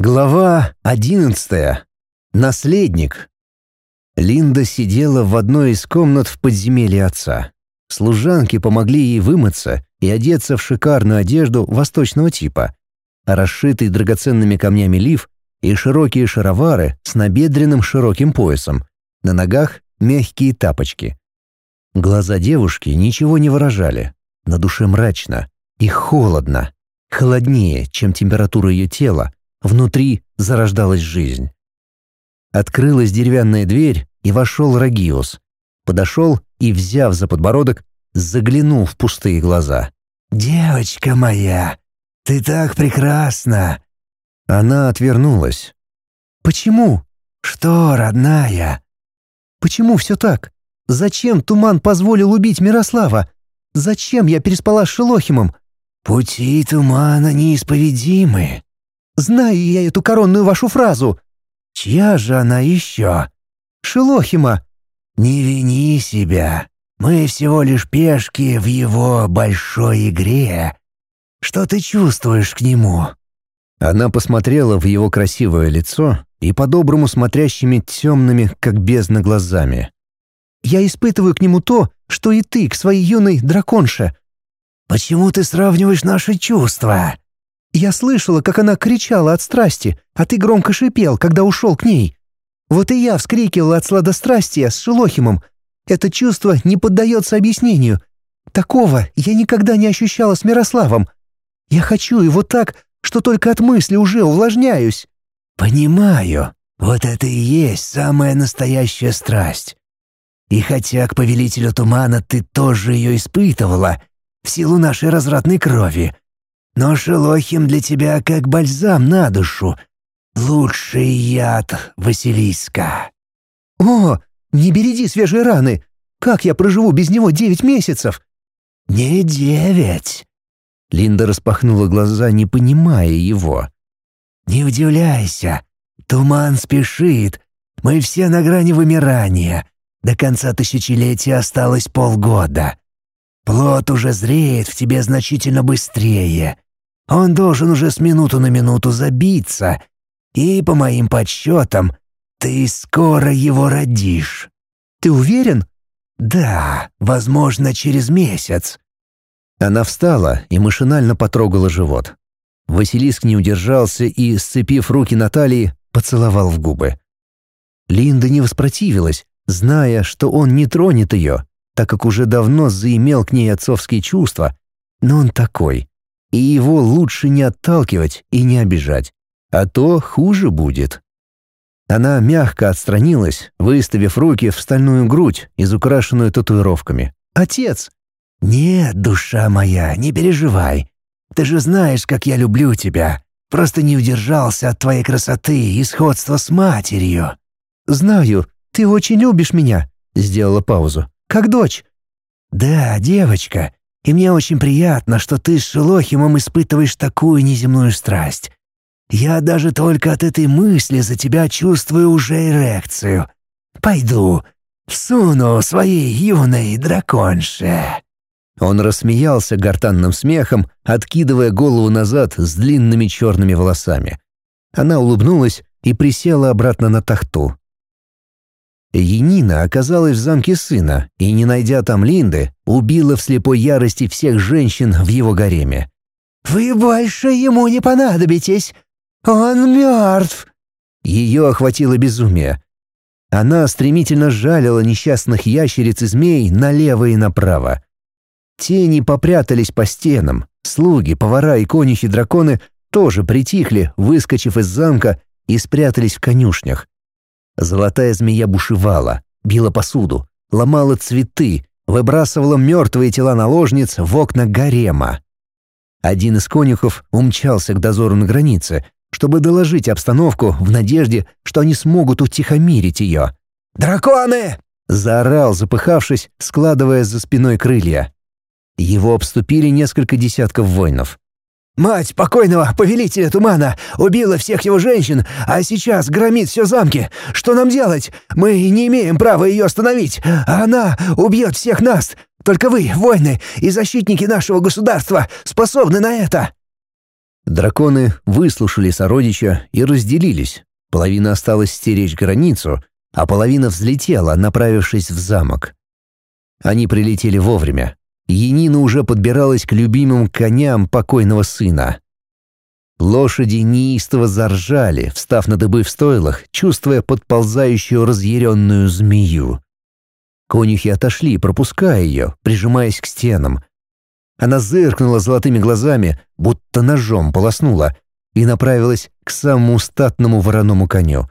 Глава одиннадцатая. Наследник. Линда сидела в одной из комнат в подземелье отца. Служанки помогли ей вымыться и одеться в шикарную одежду восточного типа. Расшитый драгоценными камнями лиф и широкие шаровары с набедренным широким поясом. На ногах мягкие тапочки. Глаза девушки ничего не выражали. На душе мрачно и холодно. Холоднее, чем температура ее тела, Внутри зарождалась жизнь. Открылась деревянная дверь, и вошел Рагиус. Подошел и, взяв за подбородок, заглянул в пустые глаза. «Девочка моя, ты так прекрасна!» Она отвернулась. «Почему?» «Что, родная?» «Почему все так? Зачем Туман позволил убить Мирослава? Зачем я переспала с Шелохимом?» «Пути Тумана неисповедимы. Знаю я эту коронную вашу фразу. Чья же она еще? Шелохима. Не вини себя. Мы всего лишь пешки в его большой игре. Что ты чувствуешь к нему?» Она посмотрела в его красивое лицо и по-доброму смотрящими темными, как бездна, глазами. «Я испытываю к нему то, что и ты к своей юной драконше». «Почему ты сравниваешь наши чувства?» Я слышала, как она кричала от страсти, а ты громко шипел, когда ушел к ней. Вот и я вскрикивала от сладострастия с Шелохимом. Это чувство не поддается объяснению. Такого я никогда не ощущала с Мирославом. Я хочу его так, что только от мысли уже увлажняюсь». «Понимаю. Вот это и есть самая настоящая страсть. И хотя к повелителю тумана ты тоже ее испытывала, в силу нашей развратной крови, но Шелохим для тебя как бальзам на душу. Лучший яд Василиска». «О, не береги свежие раны! Как я проживу без него девять месяцев?» «Не девять». Линда распахнула глаза, не понимая его. «Не удивляйся. Туман спешит. Мы все на грани вымирания. До конца тысячелетия осталось полгода. Плод уже зреет в тебе значительно быстрее. Он должен уже с минуту на минуту забиться, и, по моим подсчетам, ты скоро его родишь». «Ты уверен?» «Да, возможно, через месяц». Она встала и машинально потрогала живот. Василиск не удержался и, сцепив руки Натальи, поцеловал в губы. Линда не воспротивилась, зная, что он не тронет ее, так как уже давно заимел к ней отцовские чувства, но он такой, и его лучше не отталкивать и не обижать, а то хуже будет. Она мягко отстранилась, выставив руки в стальную грудь, изукрашенную татуировками. «Отец!» «Нет, душа моя, не переживай. Ты же знаешь, как я люблю тебя. Просто не удержался от твоей красоты и сходства с матерью». «Знаю, ты очень любишь меня», — сделала паузу. «Как дочь». «Да, девочка, и мне очень приятно, что ты с Шелохимом испытываешь такую неземную страсть. Я даже только от этой мысли за тебя чувствую уже эрекцию. Пойду, всуну своей юной драконше». Он рассмеялся гортанным смехом, откидывая голову назад с длинными черными волосами. Она улыбнулась и присела обратно на тахту. Енина оказалась в замке сына и, не найдя там Линды, убила в слепой ярости всех женщин в его гареме. «Вы больше ему не понадобитесь! Он мертв!» Ее охватило безумие. Она стремительно жалила несчастных ящериц и змей налево и направо. Тени попрятались по стенам, слуги, повара и конюхи-драконы тоже притихли, выскочив из замка и спрятались в конюшнях. Золотая змея бушевала, била посуду, ломала цветы, выбрасывала мертвые тела наложниц в окна гарема. Один из конюхов умчался к дозору на границе, чтобы доложить обстановку в надежде, что они смогут утихомирить ее. «Драконы!» — заорал, запыхавшись, складывая за спиной крылья. Его обступили несколько десятков воинов. Мать покойного повелителя тумана убила всех его женщин, а сейчас громит все замки. Что нам делать? Мы не имеем права ее остановить, она убьет всех нас. Только вы, воины и защитники нашего государства, способны на это». Драконы выслушали сородича и разделились. Половина осталась стеречь границу, а половина взлетела, направившись в замок. Они прилетели вовремя. Енина уже подбиралась к любимым коням покойного сына. Лошади неистово заржали, встав на дыбы в стойлах, чувствуя подползающую разъяренную змею. Конюхи отошли, пропуская ее, прижимаясь к стенам. Она зыркнула золотыми глазами, будто ножом полоснула, и направилась к самому статному вороному коню.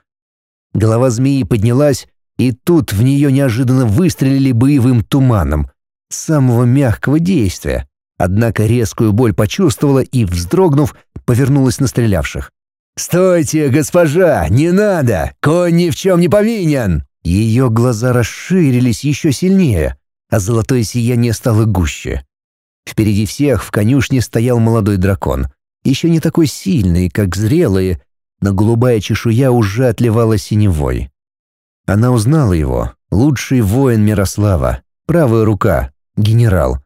Голова змеи поднялась, и тут в нее неожиданно выстрелили боевым туманом. Самого мягкого действия. Однако резкую боль почувствовала и, вздрогнув, повернулась на стрелявших. «Стойте, госпожа, не надо! Конь ни в чем не повинен!» Ее глаза расширились еще сильнее, а золотое сияние стало гуще. Впереди всех в конюшне стоял молодой дракон. Еще не такой сильный, как зрелые, но голубая чешуя уже отливала синевой. Она узнала его, лучший воин Мирослава, правая рука, генерал.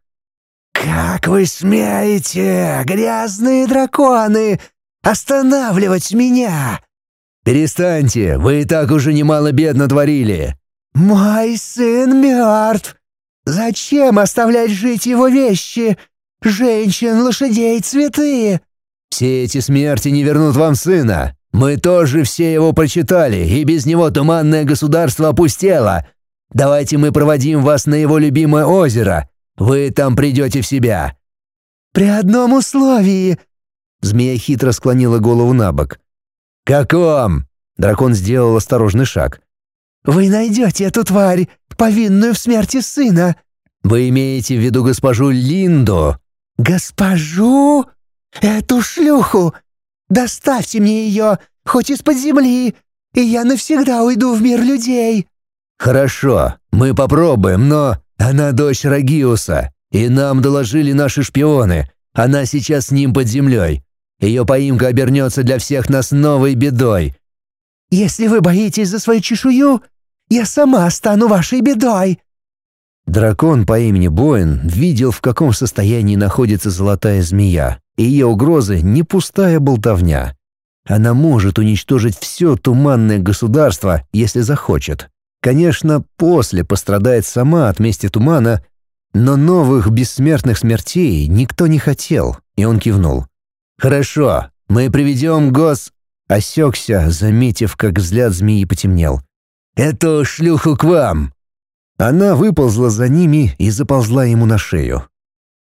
«Как вы смеете, грязные драконы, останавливать меня?» «Перестаньте, вы и так уже немало бед натворили». «Мой сын мертв. Зачем оставлять жить его вещи? Женщин, лошадей, цветы?» «Все эти смерти не вернут вам сына. Мы тоже все его прочитали, и без него туманное государство опустело. Давайте мы проводим вас на его любимое озеро. Вы там придете в себя». «При одном условии». Змея хитро склонила голову на бок. «Каком?» Дракон сделал осторожный шаг. «Вы найдете эту тварь, повинную в смерти сына». «Вы имеете в виду госпожу Линду?» «Госпожу? Эту шлюху? Доставьте мне ее, хоть из-под земли, и я навсегда уйду в мир людей». «Хорошо, мы попробуем, но она дочь Рагиуса, и нам доложили наши шпионы. Она сейчас с ним под землей. Ее поимка обернется для всех нас новой бедой». «Если вы боитесь за свою чешую, я сама стану вашей бедой». Дракон по имени Боин видел, в каком состоянии находится золотая змея, и ее угрозы — не пустая болтовня. Она может уничтожить все туманное государство, если захочет. Конечно, после пострадает сама от мести тумана, но новых бессмертных смертей никто не хотел, и он кивнул. «Хорошо, мы приведем гос...» Осекся, заметив, как взгляд змеи потемнел. «Эту шлюху к вам!» Она выползла за ними и заползла ему на шею.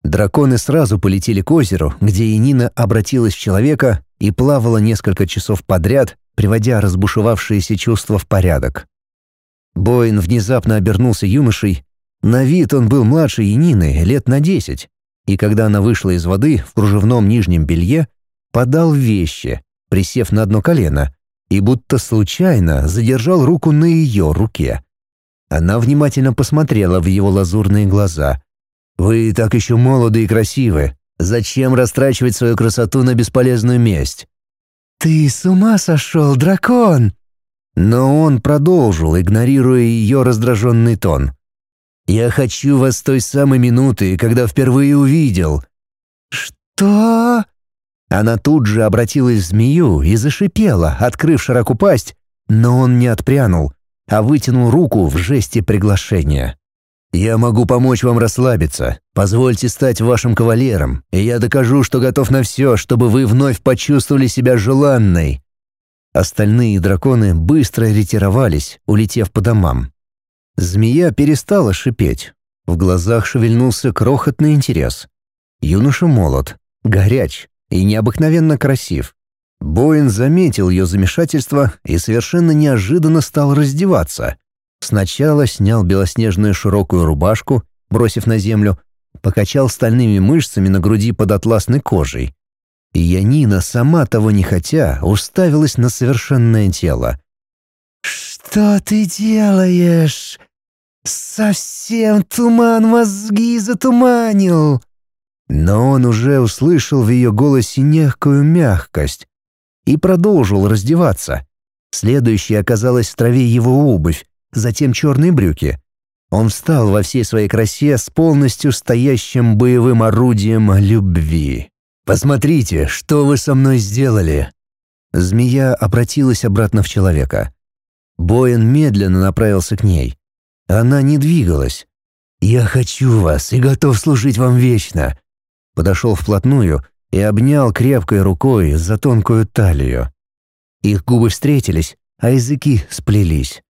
Драконы сразу полетели к озеру, где Инина обратилась в человека и плавала несколько часов подряд, приводя разбушевавшиеся чувства в порядок. Боин внезапно обернулся юношей. На вид он был младше Янины, лет на десять. И когда она вышла из воды в кружевном нижнем белье, подал вещи, присев на одно колено, и будто случайно задержал руку на ее руке. Она внимательно посмотрела в его лазурные глаза. «Вы так еще молоды и красивы. Зачем растрачивать свою красоту на бесполезную месть?» «Ты с ума сошел, дракон!» Но он продолжил, игнорируя ее раздраженный тон. «Я хочу вас той самой минуты, когда впервые увидел». «Что?» Она тут же обратилась в змею и зашипела, открыв широко пасть, но он не отпрянул, а вытянул руку в жесте приглашения. «Я могу помочь вам расслабиться. Позвольте стать вашим кавалером, и я докажу, что готов на все, чтобы вы вновь почувствовали себя желанной. Остальные драконы быстро ретировались, улетев по домам. Змея перестала шипеть. В глазах шевельнулся крохотный интерес. Юноша молод, горяч и необыкновенно красив. Боин заметил ее замешательство и совершенно неожиданно стал раздеваться. Сначала снял белоснежную широкую рубашку, бросив на землю, покачал стальными мышцами на груди под атласной кожей. И Янина, сама того не хотя, уставилась на совершенное тело. «Что ты делаешь? Совсем туман мозги затуманил!» Но он уже услышал в ее голосе некую мягкость и продолжил раздеваться. Следующей оказалась в траве его обувь, затем черные брюки. Он встал во всей своей красе с полностью стоящим боевым орудием любви. Посмотрите, что вы со мной сделали!» Змея обратилась обратно в человека. Боин медленно направился к ней. Она не двигалась. «Я хочу вас и готов служить вам вечно!» Подошел вплотную и обнял крепкой рукой за тонкую талию. Их губы встретились, а языки сплелись.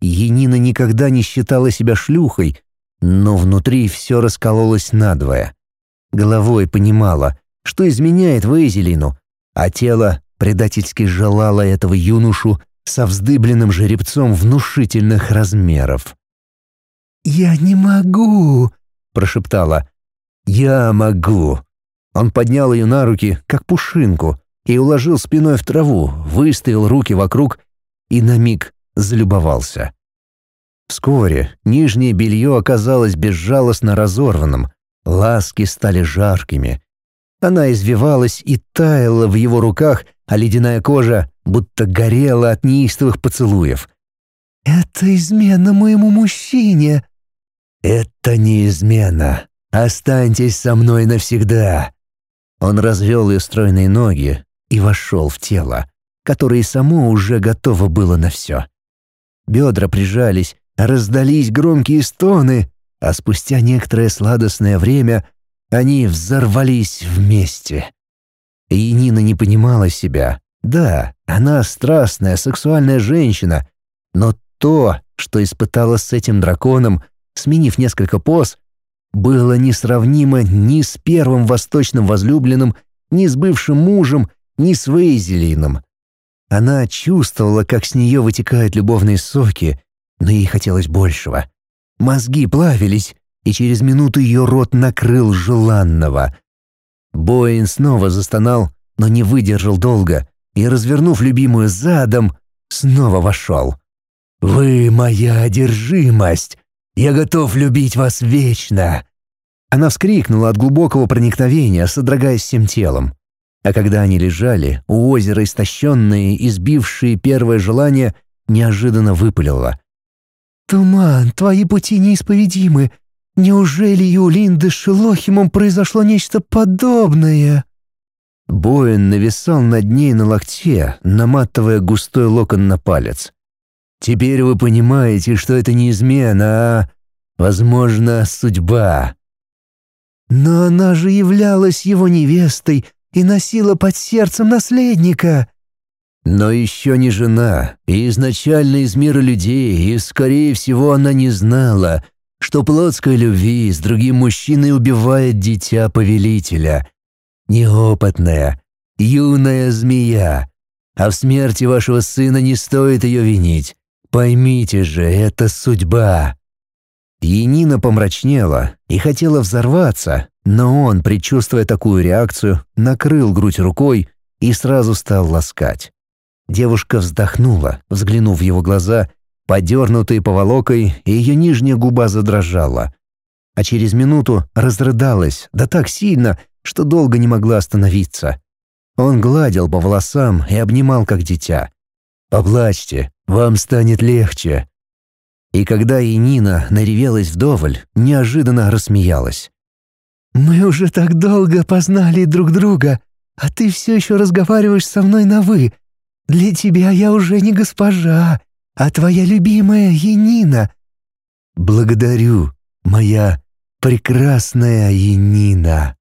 Енина никогда не считала себя шлюхой, но внутри все раскололось надвое. Головой понимала, что изменяет Вейзелину, а тело предательски желало этого юношу со вздыбленным жеребцом внушительных размеров. «Я не могу!» — прошептала. «Я могу!» Он поднял ее на руки, как пушинку, и уложил спиной в траву, выставил руки вокруг и на миг залюбовался. Вскоре нижнее белье оказалось безжалостно разорванным, ласки стали жаркими. Она извивалась и таяла в его руках, а ледяная кожа будто горела от неистовых поцелуев. «Это измена моему мужчине!» «Это не измена. Останьтесь со мной навсегда!» Он развел ее стройные ноги и вошел в тело, которое само уже готово было на все. Бедра прижались, раздались громкие стоны, а спустя некоторое сладостное время они взорвались вместе. И Нина не понимала себя. Да, она страстная, сексуальная женщина, но то, что испытала с этим драконом, сменив несколько поз, было несравнимо ни с первым восточным возлюбленным, ни с бывшим мужем, ни с Вейзелином. Она чувствовала, как с нее вытекают любовные соки, но ей хотелось большего. Мозги плавились, и через минуту ее рот накрыл желанного. Боин снова застонал, но не выдержал долго, и, развернув любимую задом, снова вошел. «Вы моя одержимость! Я готов любить вас вечно!» Она вскрикнула от глубокого проникновения, содрогаясь всем телом. А когда они лежали, у озера истощенные, избившие первое желание, неожиданно выпалила. «Туман, твои пути неисповедимы. Неужели и у Линды с Шелохимом произошло нечто подобное?» Боин нависал над ней на локте, наматывая густой локон на палец. Теперь вы понимаете, что это не измена, а, возможно, судьба. Но она же являлась его невестой и носила под сердцем наследника. Но еще не жена, и изначально из мира людей, и, скорее всего, она не знала, что плотской любви с другим мужчиной убивает дитя повелителя. Неопытная, юная змея. А в смерти вашего сына не стоит ее винить. Поймите же, это судьба». Янина помрачнела и хотела взорваться, но он, предчувствуя такую реакцию, накрыл грудь рукой и сразу стал ласкать. Девушка вздохнула, взглянув в его глаза, подернутые поволокой, и ее нижняя губа задрожала. А через минуту разрыдалась, да так сильно, что долго не могла остановиться. Он гладил по волосам и обнимал, как дитя. «Поплачьте, вам станет легче». И когда Инина наревелась вдоволь, неожиданно рассмеялась. «Мы уже так долго познали друг друга, а ты все еще разговариваешь со мной на «вы». Для тебя я уже не госпожа, а твоя любимая Енина». «Благодарю, моя прекрасная Енина».